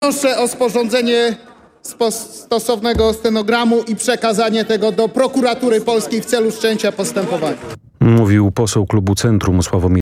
Proszę o sporządzenie spo- stosownego stenogramu i przekazanie tego do prokuratury polskiej w celu wszczęcia postępowania. Mówił poseł klubu Centrum Sławomir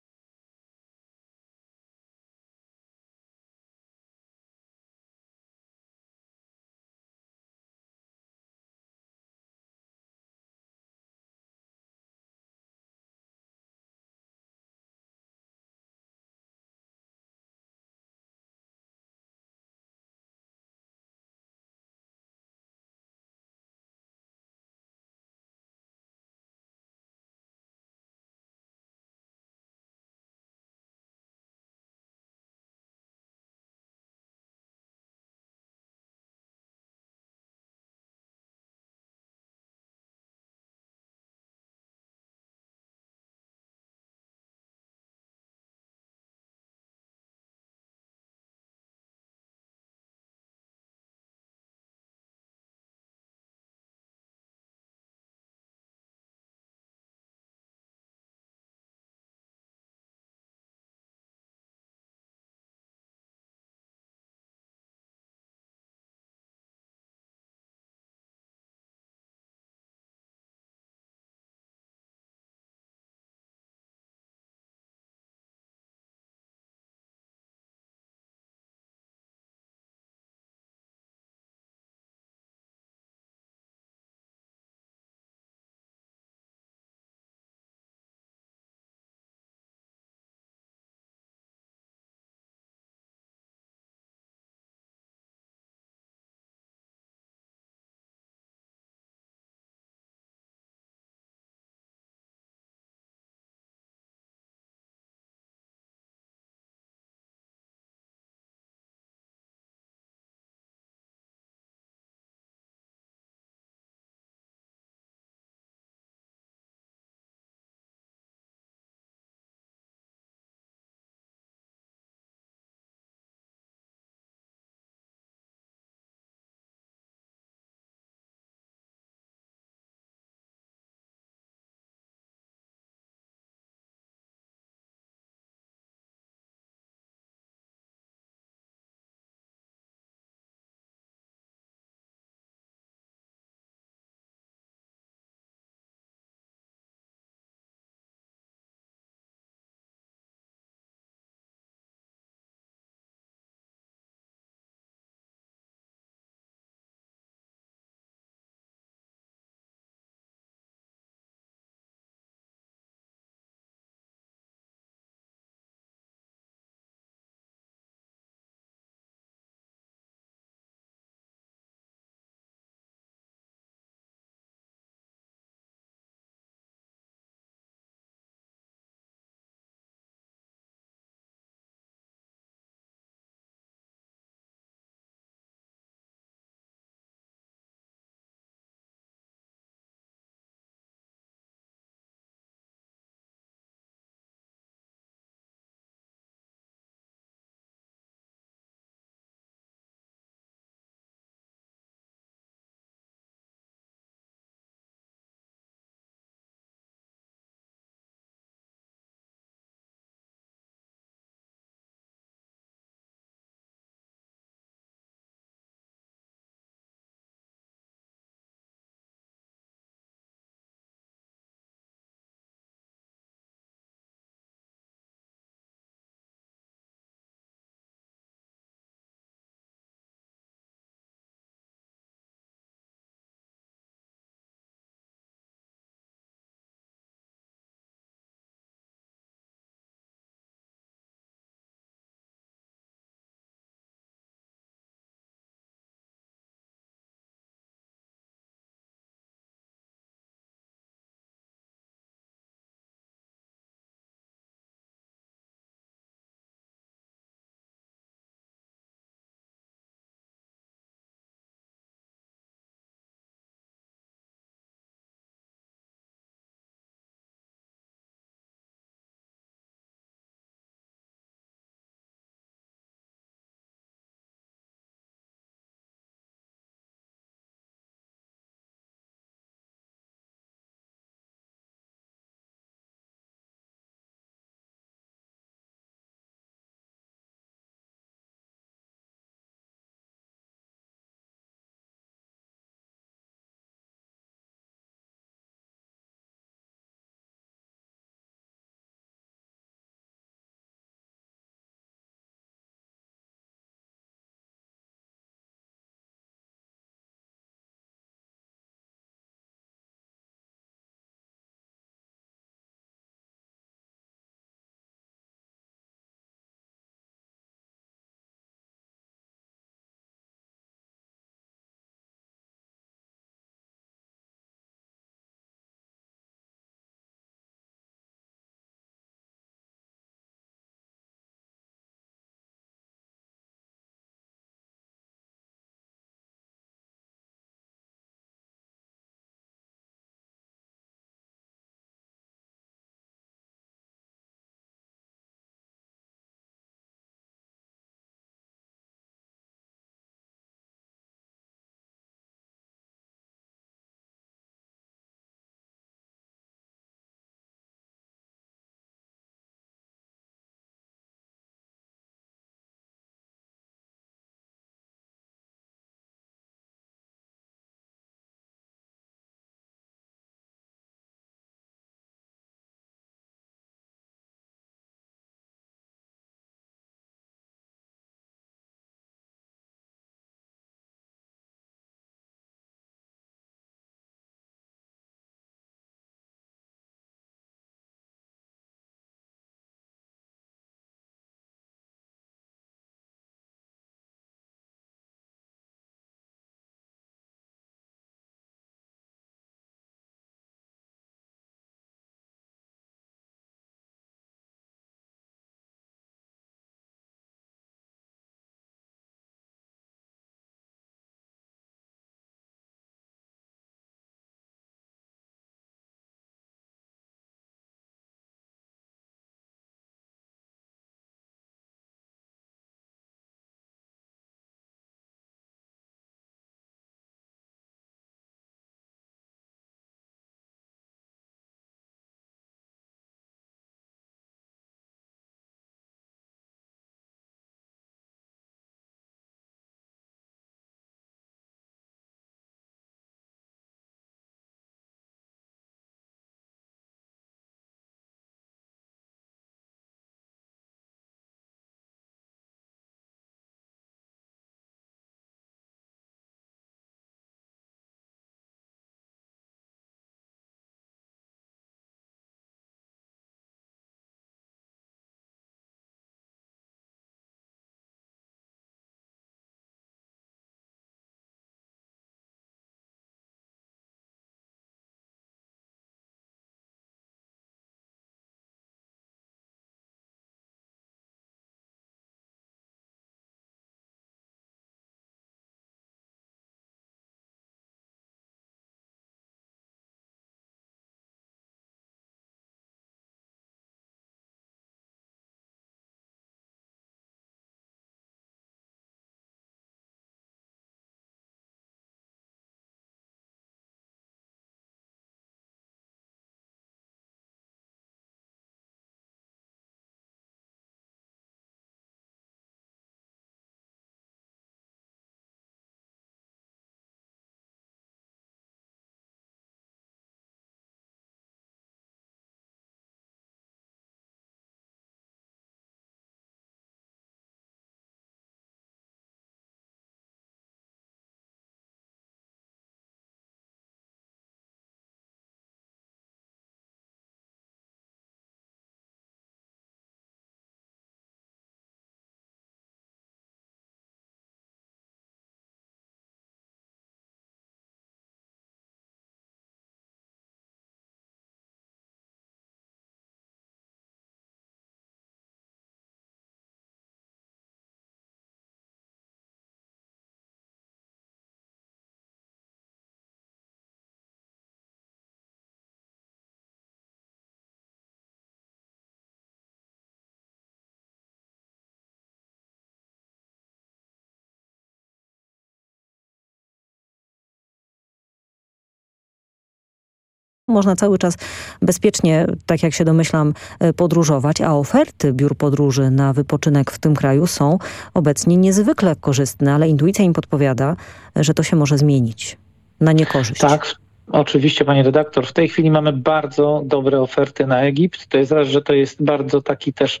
można cały czas bezpiecznie, tak jak się domyślam, e, podróżować, a oferty biur podróży na wypoczynek w tym kraju są obecnie niezwykle korzystne, ale intuicja im podpowiada, że to się może zmienić na niekorzyść. Tak, oczywiście, pani redaktor. W tej chwili mamy bardzo dobre oferty na Egipt. To jest raz, że to jest bardzo taki też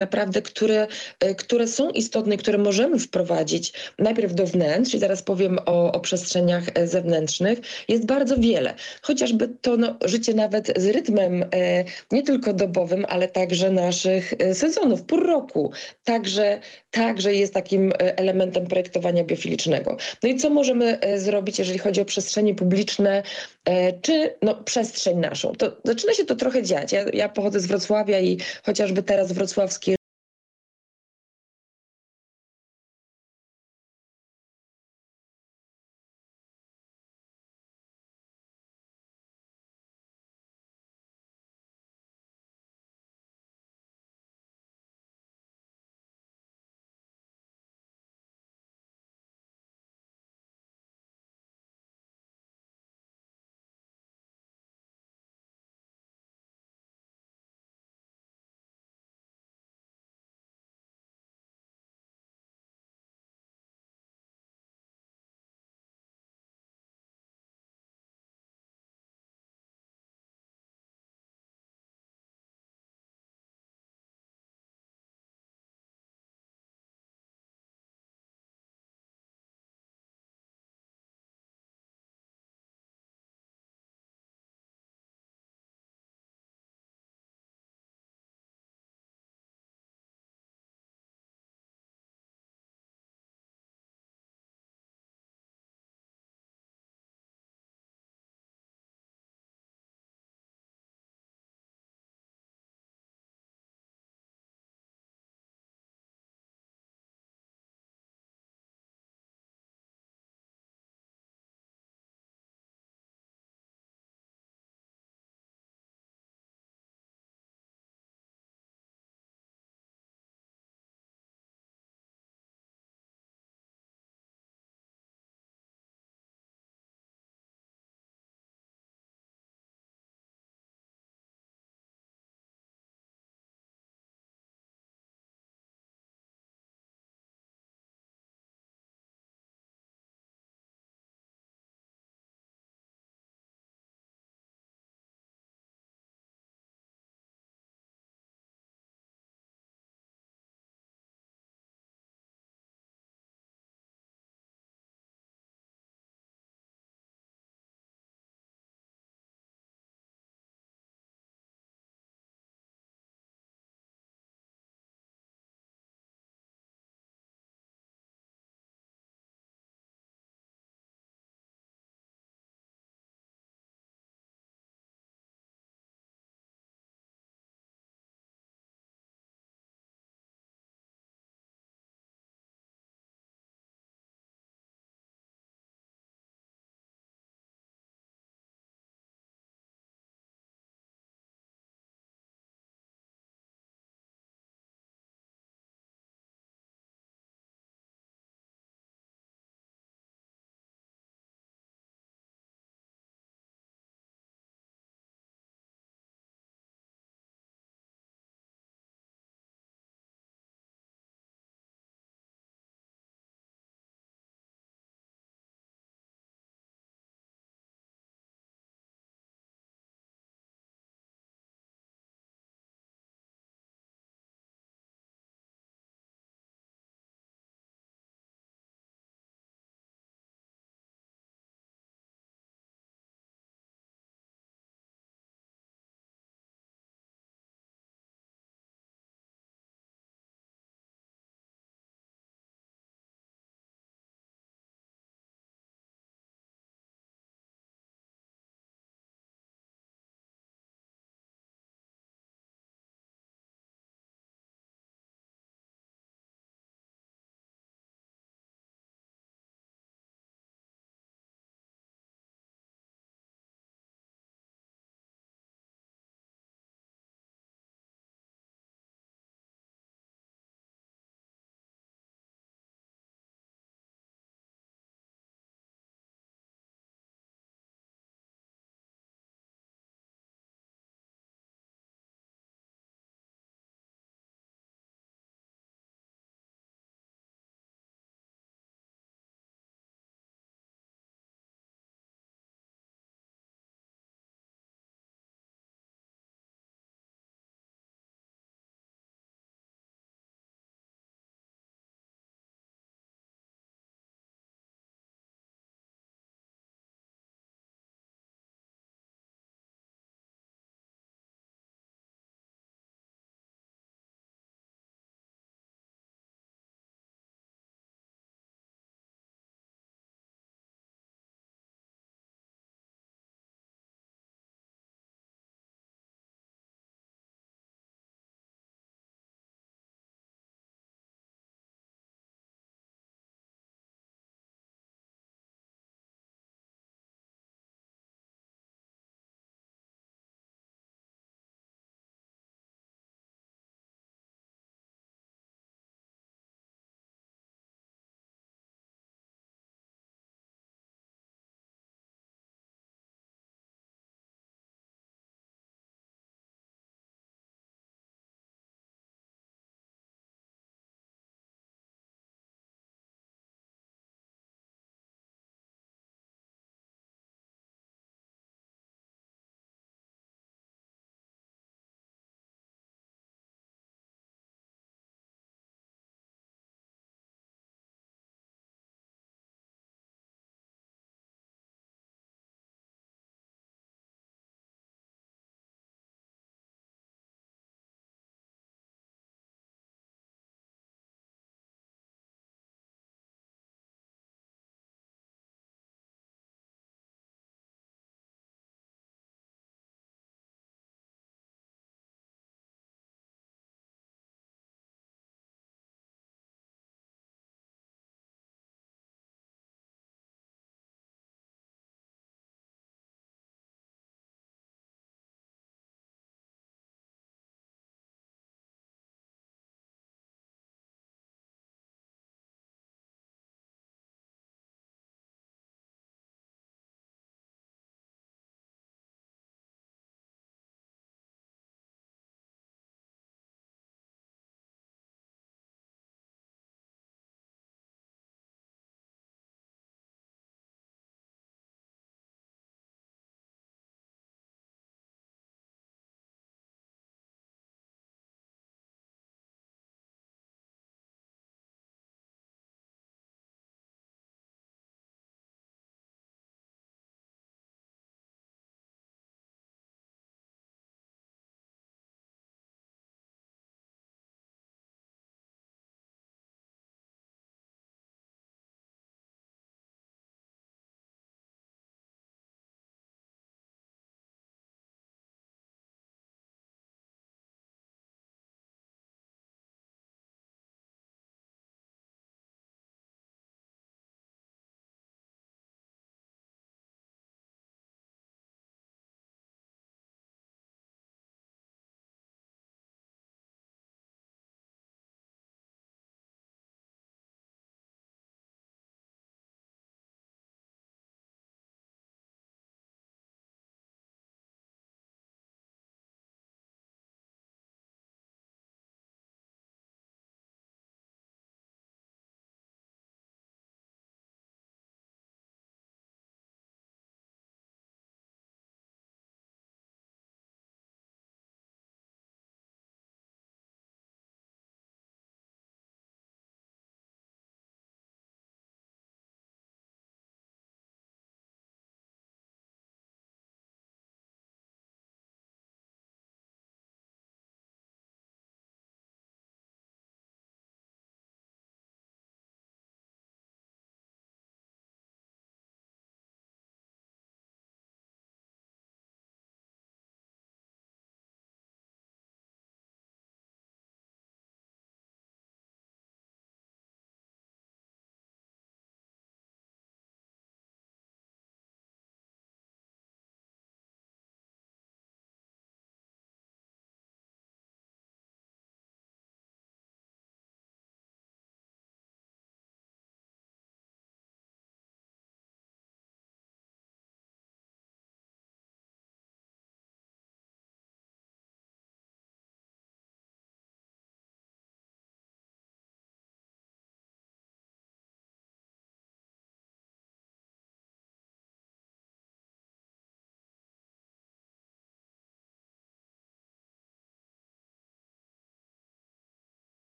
naprawdę, które, e, które są istotne, które możemy wprowadzić najpierw do wnętrz, i zaraz powiem o, o przestrzeniach e, zewnętrznych, jest bardzo wiele. Chociażby to no, życie nawet z rytmem e, nie tylko dobowym, ale także naszych sezonów, pór roku, także, także jest takim e, elementem projektowania biofilicznego. No i co możemy e, zrobić, jeżeli chodzi o przestrzenie publiczne, e, czy no, przestrzeń naszą? To zaczyna się to trochę dziać. Ja, ja pochodzę z Wrocławia i chociażby teraz wrocławskie